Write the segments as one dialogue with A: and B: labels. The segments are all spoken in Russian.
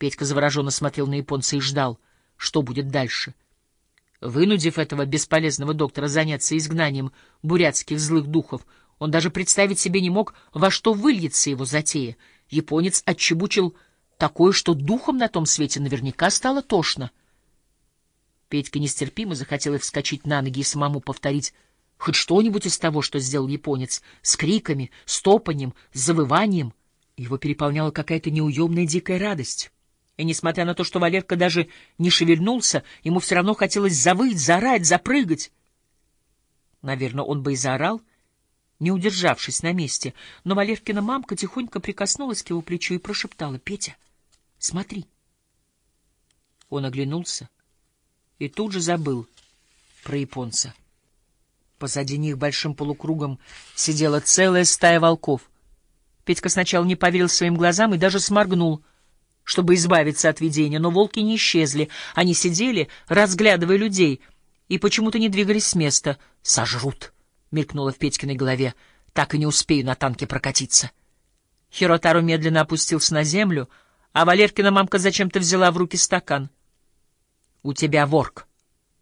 A: Петька завороженно смотрел на японца и ждал, что будет дальше. Вынудив этого бесполезного доктора заняться изгнанием бурятских злых духов, он даже представить себе не мог, во что выльется его затея. Японец отчебучил такое, что духом на том свете наверняка стало тошно. Петька нестерпимо захотел вскочить на ноги и самому повторить хоть что-нибудь из того, что сделал японец, с криками, стопанием, завыванием. Его переполняла какая-то неуемная дикая радость. И несмотря на то, что Валерка даже не шевельнулся, ему все равно хотелось завыть, заорать, запрыгать. Наверное, он бы и заорал, не удержавшись на месте, но Валеркина мамка тихонько прикоснулась к его плечу и прошептала, «Петя, смотри». Он оглянулся и тут же забыл про японца. Позади них большим полукругом сидела целая стая волков. Петька сначала не поверил своим глазам и даже сморгнул — чтобы избавиться от видения, но волки не исчезли. Они сидели, разглядывая людей, и почему-то не двигались с места. «Сожрут!» — мелькнуло в Петькиной голове. «Так и не успею на танке прокатиться». Хиротару медленно опустился на землю, а Валеркина мамка зачем-то взяла в руки стакан. «У тебя ворк»,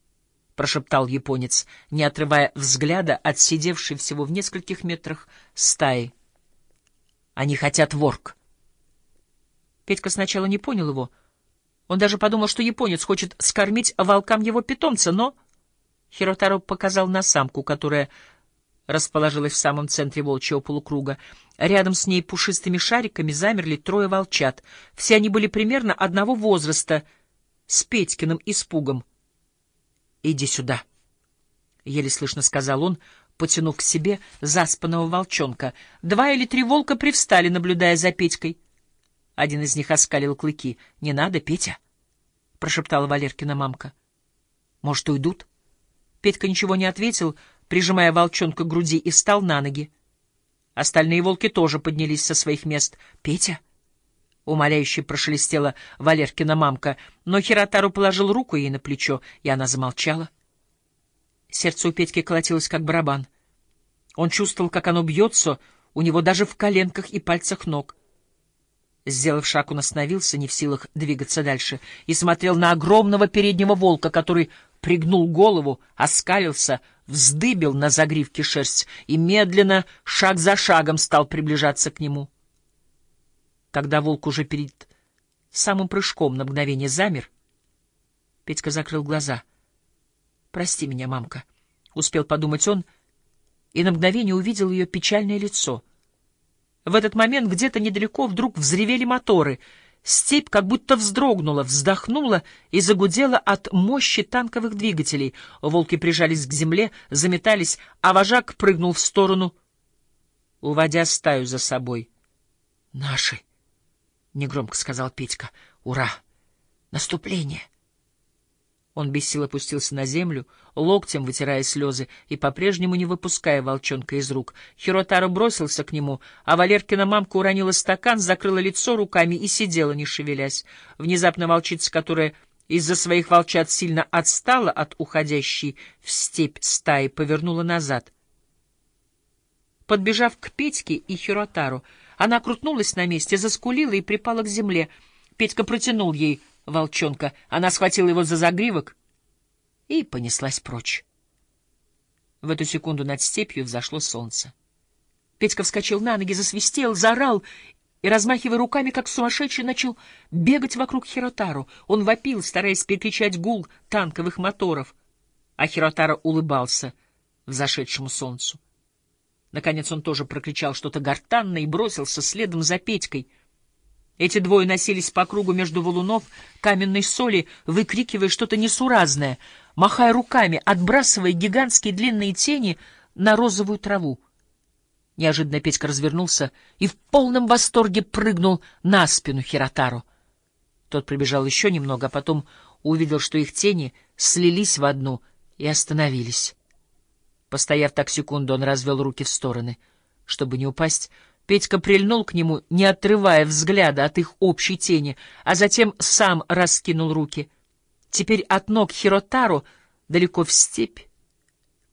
A: — прошептал японец, не отрывая взгляда от сидевшей всего в нескольких метрах стаи. «Они хотят ворк». Петька сначала не понял его. Он даже подумал, что японец хочет скормить волкам его питомца, но... Хиротаро показал на самку, которая расположилась в самом центре волчьего полукруга. Рядом с ней пушистыми шариками замерли трое волчат. Все они были примерно одного возраста, с Петькиным испугом. — Иди сюда, — еле слышно сказал он, потянув к себе заспанного волчонка. Два или три волка привстали, наблюдая за Петькой. Один из них оскалил клыки. — Не надо, Петя, — прошептала Валеркина мамка. — Может, уйдут? Петька ничего не ответил, прижимая волчонка к груди, и встал на ноги. Остальные волки тоже поднялись со своих мест. — Петя! — умоляюще прошелестела Валеркина мамка, но Хиротару положил руку ей на плечо, и она замолчала. Сердце у Петьки колотилось, как барабан. Он чувствовал, как оно бьется у него даже в коленках и пальцах ног. Сделав шаг, он остановился, не в силах двигаться дальше, и смотрел на огромного переднего волка, который пригнул голову, оскалился, вздыбил на загривке шерсть и медленно, шаг за шагом, стал приближаться к нему. Когда волк уже перед самым прыжком на мгновение замер, Петька закрыл глаза. «Прости меня, мамка», — успел подумать он, и на мгновение увидел ее печальное лицо — в этот момент где-то недалеко вдруг взревели моторы. Степь как будто вздрогнула, вздохнула и загудела от мощи танковых двигателей. Волки прижались к земле, заметались, а вожак прыгнул в сторону, уводя стаю за собой. — Наши! — негромко сказал Петька. — Ура! Наступление! — он без сил опустился на землю, локтем вытирая слезы и по-прежнему не выпуская волчонка из рук. Хиротаро бросился к нему, а Валеркина мамка уронила стакан, закрыла лицо руками и сидела, не шевелясь. Внезапно волчица, которая из-за своих волчат сильно отстала от уходящей в степь стаи, повернула назад. Подбежав к Петьке и Хиротару, она крутнулась на месте, заскулила и припала к земле. Петька протянул ей волчонка. Она схватила его за загривок и понеслась прочь. В эту секунду над степью взошло солнце. Петька вскочил на ноги, засвистел, заорал и, размахивая руками, как сумасшедший, начал бегать вокруг Хиротару. Он вопил, стараясь перекричать гул танковых моторов, а Хиротара улыбался взошедшему солнцу. Наконец он тоже прокричал что-то гортанное и бросился следом за Петькой — эти двое носились по кругу между валунов каменной соли, выкрикивая что-то несуразное, махая руками, отбрасывая гигантские длинные тени на розовую траву. Неожиданно Петька развернулся и в полном восторге прыгнул на спину Хиротару. Тот прибежал еще немного, а потом увидел, что их тени слились в одну и остановились. Постояв так секунду, он развел руки в стороны. Чтобы не упасть, Петька прильнул к нему, не отрывая взгляда от их общей тени, а затем сам раскинул руки. Теперь от ног Хиротару далеко в степь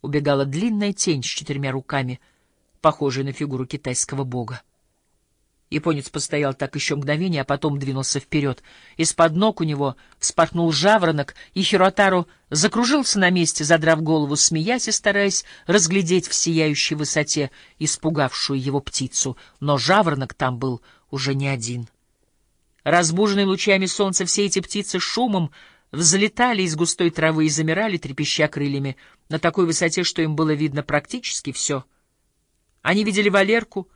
A: убегала длинная тень с четырьмя руками, похожая на фигуру китайского бога. Японец постоял так еще мгновение, а потом двинулся вперед. Из-под ног у него вспорхнул жаворонок, и Хиротару закружился на месте, задрав голову, смеясь и стараясь разглядеть в сияющей высоте испугавшую его птицу. Но жаворонок там был уже не один. Разбуженные лучами солнца все эти птицы шумом взлетали из густой травы и замирали, трепеща крыльями, на такой высоте, что им было видно практически все. Они видели Валерку,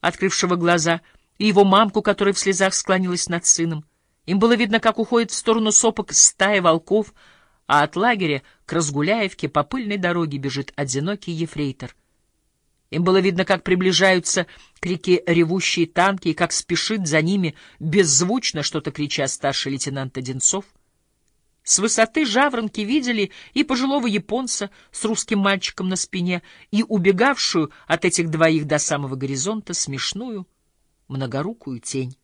A: открывшего глаза, и его мамку, которая в слезах склонилась над сыном. Им было видно, как уходит в сторону сопок стая волков, а от лагеря к Разгуляевке по пыльной дороге бежит одинокий ефрейтор. Им было видно, как приближаются к реке ревущие танки и как спешит за ними, беззвучно что-то крича старший лейтенант Одинцов. С высоты жаворонки видели и пожилого японца с русским мальчиком на спине, и убегавшую от этих двоих до самого горизонта смешную многорукую тень.